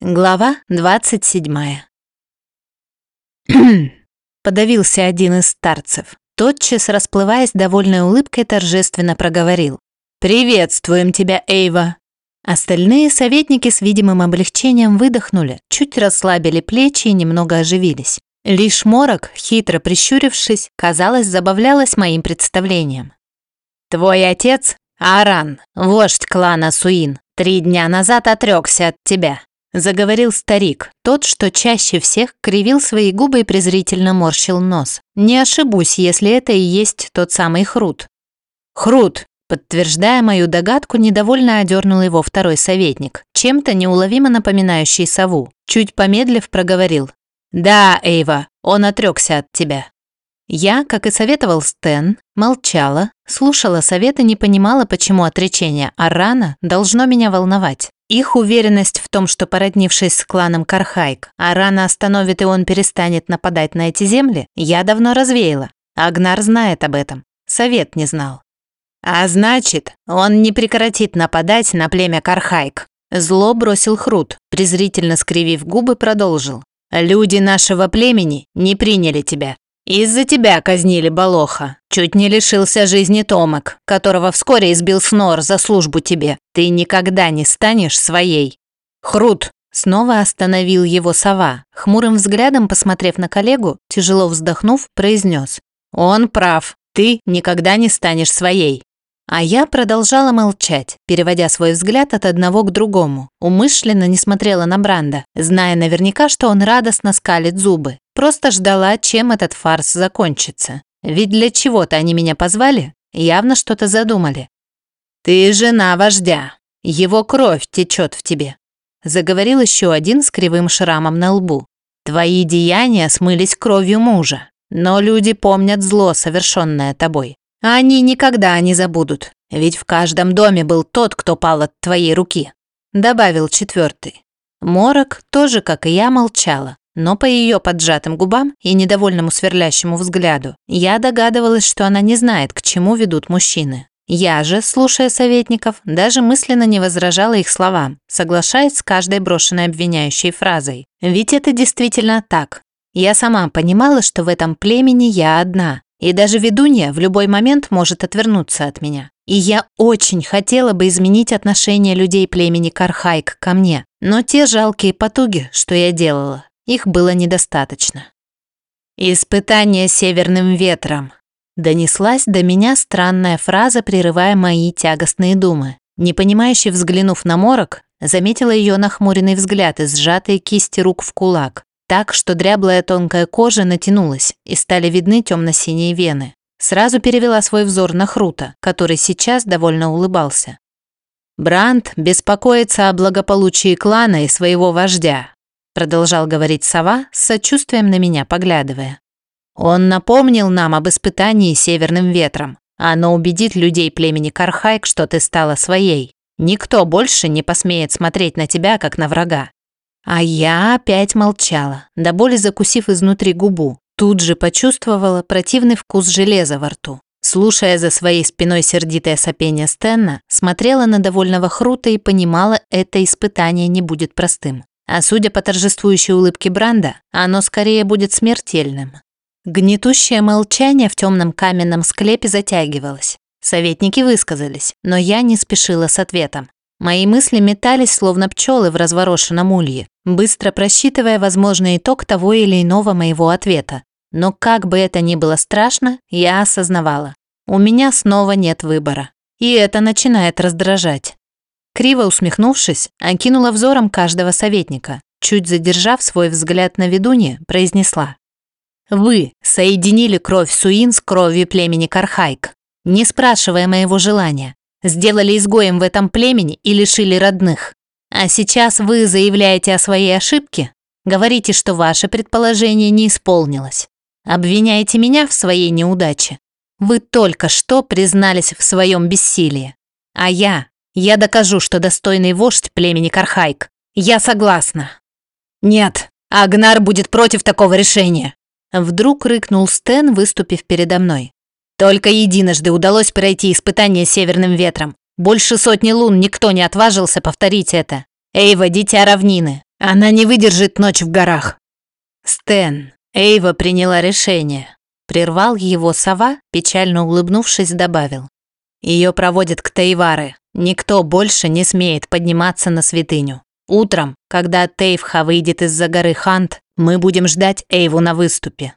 Глава 27 Подавился один из старцев. Тотчас, расплываясь довольной улыбкой, торжественно проговорил. «Приветствуем тебя, Эйва!» Остальные советники с видимым облегчением выдохнули, чуть расслабили плечи и немного оживились. Лишь Морок, хитро прищурившись, казалось, забавлялась моим представлением. «Твой отец, Аран, вождь клана Суин, три дня назад отрекся от тебя. Заговорил старик, тот, что чаще всех кривил свои губы и презрительно морщил нос. Не ошибусь, если это и есть тот самый Хрут. Хрут, подтверждая мою догадку, недовольно одернул его второй советник, чем-то неуловимо напоминающий сову. Чуть помедлив проговорил. «Да, Эйва, он отрекся от тебя». Я, как и советовал Стэн, молчала, слушала совет и не понимала, почему отречение Арана должно меня волновать. Их уверенность в том, что породнившись с кланом Кархайк, Арана остановит и он перестанет нападать на эти земли, я давно развеяла. Агнар знает об этом. Совет не знал. А значит, он не прекратит нападать на племя Кархайк. Зло бросил Хрут, презрительно скривив губы, продолжил. «Люди нашего племени не приняли тебя. Из-за тебя казнили Балоха. Чуть не лишился жизни Томок, которого вскоре избил Снор за службу тебе. Ты никогда не станешь своей. Хрут!» Снова остановил его сова. Хмурым взглядом, посмотрев на коллегу, тяжело вздохнув, произнес. «Он прав. Ты никогда не станешь своей». А я продолжала молчать, переводя свой взгляд от одного к другому. Умышленно не смотрела на Бранда, зная наверняка, что он радостно скалит зубы. Просто ждала, чем этот фарс закончится. Ведь для чего-то они меня позвали, явно что-то задумали. «Ты жена вождя, его кровь течет в тебе», заговорил еще один с кривым шрамом на лбу. «Твои деяния смылись кровью мужа, но люди помнят зло, совершенное тобой. Они никогда не забудут, ведь в каждом доме был тот, кто пал от твоей руки», добавил четвертый. Морок тоже, как и я, молчала, но по ее поджатым губам и недовольному сверлящему взгляду я догадывалась, что она не знает, к чему ведут мужчины. Я же, слушая советников, даже мысленно не возражала их словам, соглашаясь с каждой брошенной обвиняющей фразой. Ведь это действительно так. Я сама понимала, что в этом племени я одна, и даже ведунья в любой момент может отвернуться от меня. И я очень хотела бы изменить отношение людей племени Кархайк ко мне, но те жалкие потуги, что я делала, их было недостаточно. «Испытание северным ветром», Донеслась до меня странная фраза, прерывая мои тягостные думы. Непонимающе взглянув на морок, заметила ее нахмуренный взгляд и сжатые кисти рук в кулак так, что дряблая тонкая кожа натянулась и стали видны темно-синие вены. Сразу перевела свой взор на Хрута, который сейчас довольно улыбался. Бранд беспокоится о благополучии клана и своего вождя, продолжал говорить сова, с сочувствием на меня поглядывая. Он напомнил нам об испытании северным ветром. Оно убедит людей племени Кархайк, что ты стала своей. Никто больше не посмеет смотреть на тебя, как на врага. А я опять молчала, до боли закусив изнутри губу. Тут же почувствовала противный вкус железа во рту. Слушая за своей спиной сердитое сопение Стенна, смотрела на довольного Хрута и понимала, это испытание не будет простым. А судя по торжествующей улыбке Бранда, оно скорее будет смертельным. Гнетущее молчание в темном каменном склепе затягивалось. Советники высказались, но я не спешила с ответом. Мои мысли метались, словно пчелы в разворошенном улье, быстро просчитывая возможный итог того или иного моего ответа. Но как бы это ни было страшно, я осознавала. У меня снова нет выбора. И это начинает раздражать. Криво усмехнувшись, окинула взором каждого советника, чуть задержав свой взгляд на ведунье, произнесла. «Вы соединили кровь Суин с кровью племени Кархайк, не спрашивая моего желания, сделали изгоем в этом племени и лишили родных. А сейчас вы заявляете о своей ошибке, говорите, что ваше предположение не исполнилось. Обвиняете меня в своей неудаче. Вы только что признались в своем бессилии. А я, я докажу, что достойный вождь племени Кархайк. Я согласна. Нет, Агнар будет против такого решения. Вдруг рыкнул Стэн, выступив передо мной. Только единожды удалось пройти испытание северным ветром. Больше сотни лун никто не отважился повторить это. Эйва, дитя равнины, Она не выдержит ночь в горах. Стэн, Эйва приняла решение. Прервал его сова, печально улыбнувшись, добавил. Ее проводят к Тейваре. Никто больше не смеет подниматься на святыню. Утром, когда Тейвха выйдет из-за горы Хант, мы будем ждать Эйву на выступе.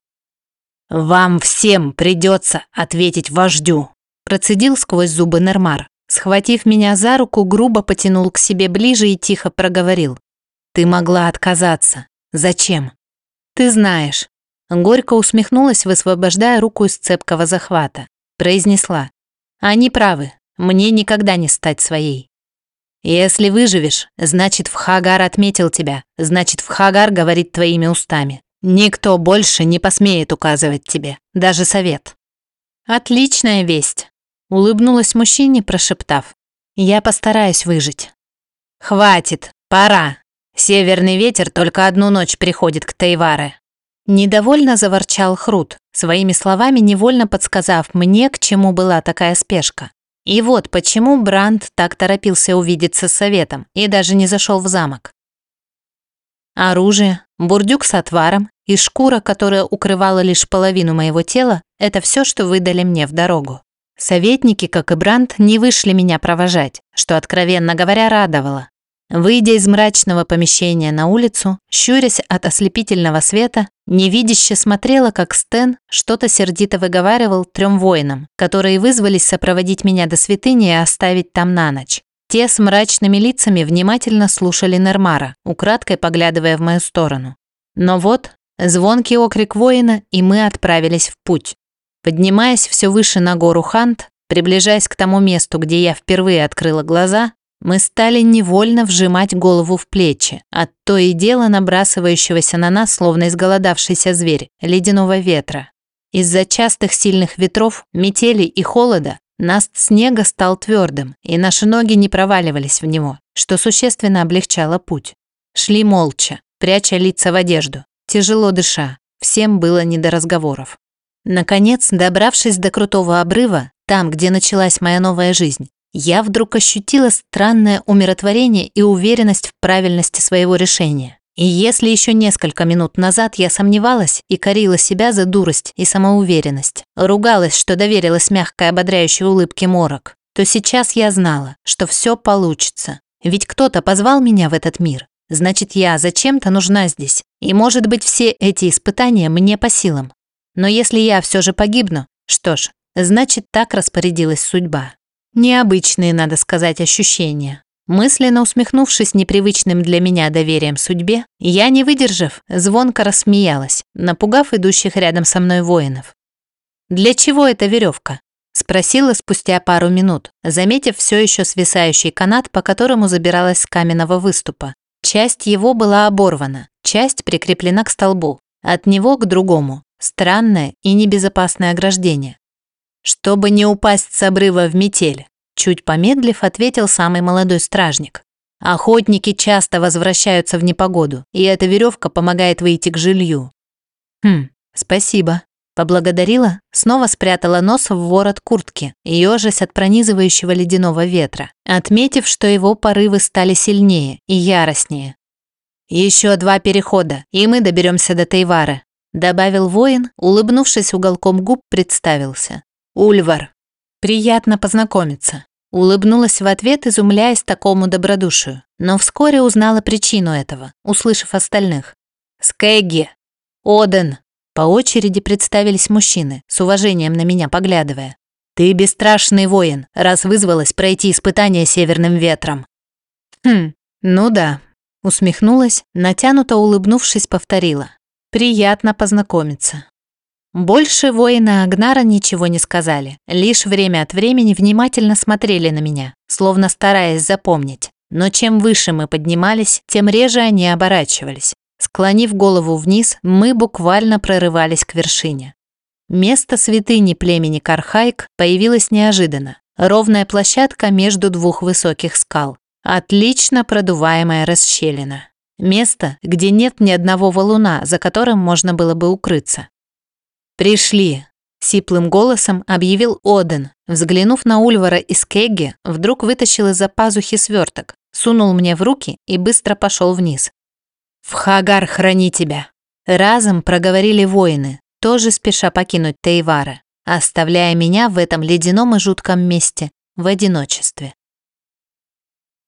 «Вам всем придется ответить вождю», процедил сквозь зубы Нермар. Схватив меня за руку, грубо потянул к себе ближе и тихо проговорил. «Ты могла отказаться. Зачем?» «Ты знаешь». Горько усмехнулась, высвобождая руку из цепкого захвата. Произнесла. «Они правы. Мне никогда не стать своей. Если выживешь, значит, в Хагар отметил тебя, значит, в Хагар говорит твоими устами. Никто больше не посмеет указывать тебе, даже совет. Отличная весть, улыбнулась мужчине, прошептав. Я постараюсь выжить. Хватит, пора. Северный ветер только одну ночь приходит к Тайваре. Недовольно заворчал Хрут, своими словами невольно подсказав мне, к чему была такая спешка. И вот почему Бранд так торопился увидеться с советом и даже не зашел в замок. Оружие, бурдюк с отваром и шкура, которая укрывала лишь половину моего тела, это все, что выдали мне в дорогу. Советники, как и Бранд, не вышли меня провожать, что, откровенно говоря, радовало. Выйдя из мрачного помещения на улицу, щурясь от ослепительного света, невидяще смотрела, как Стэн что-то сердито выговаривал трем воинам, которые вызвались сопроводить меня до святыни и оставить там на ночь. Те с мрачными лицами внимательно слушали Нермара, украдкой поглядывая в мою сторону. Но вот, звонкий окрик воина, и мы отправились в путь. Поднимаясь все выше на гору Хант, приближаясь к тому месту, где я впервые открыла глаза, мы стали невольно вжимать голову в плечи от то и дело набрасывающегося на нас, словно изголодавшийся зверь, ледяного ветра. Из-за частых сильных ветров, метели и холода наст снега стал твердым, и наши ноги не проваливались в него, что существенно облегчало путь. Шли молча, пряча лица в одежду, тяжело дыша, всем было не до разговоров. Наконец, добравшись до крутого обрыва, там, где началась моя новая жизнь, я вдруг ощутила странное умиротворение и уверенность в правильности своего решения. И если еще несколько минут назад я сомневалась и корила себя за дурость и самоуверенность, ругалась, что доверилась мягкой ободряющей улыбке морок, то сейчас я знала, что все получится. Ведь кто-то позвал меня в этот мир. Значит, я зачем-то нужна здесь. И, может быть, все эти испытания мне по силам. Но если я все же погибну, что ж, значит, так распорядилась судьба. Необычные, надо сказать, ощущения. Мысленно усмехнувшись непривычным для меня доверием судьбе, я, не выдержав, звонко рассмеялась, напугав идущих рядом со мной воинов. «Для чего эта веревка?» – спросила спустя пару минут, заметив все еще свисающий канат, по которому забиралась с каменного выступа. Часть его была оборвана, часть прикреплена к столбу, от него к другому. Странное и небезопасное ограждение. «Чтобы не упасть с обрыва в метель», чуть помедлив, ответил самый молодой стражник. «Охотники часто возвращаются в непогоду, и эта веревка помогает выйти к жилью». «Хм, спасибо», Поблагодарила, снова спрятала нос в ворот куртки, ежась от пронизывающего ледяного ветра, отметив, что его порывы стали сильнее и яростнее. «Еще два перехода, и мы доберемся до Тайвара», добавил воин, улыбнувшись уголком губ, представился. Ульвар. Приятно познакомиться. Улыбнулась в ответ, изумляясь такому добродушию, но вскоре узнала причину этого, услышав остальных. Скэгги. Оден. По очереди представились мужчины, с уважением на меня поглядывая. «Ты бесстрашный воин, раз вызвалась пройти испытание северным ветром». «Хм, ну да», — усмехнулась, натянуто улыбнувшись, повторила. «Приятно познакомиться». Больше воина Агнара ничего не сказали, лишь время от времени внимательно смотрели на меня, словно стараясь запомнить. Но чем выше мы поднимались, тем реже они оборачивались. Склонив голову вниз, мы буквально прорывались к вершине. Место святыни племени Кархайк появилось неожиданно. Ровная площадка между двух высоких скал. Отлично продуваемая расщелина. Место, где нет ни одного валуна, за которым можно было бы укрыться. «Пришли!» – сиплым голосом объявил Оден. Взглянув на Ульвара из Кегги, вдруг вытащил из-за пазухи сверток, сунул мне в руки и быстро пошел вниз. «В Хагар храни тебя!» Разом проговорили воины, тоже спеша покинуть Тейвара, оставляя меня в этом ледяном и жутком месте в одиночестве.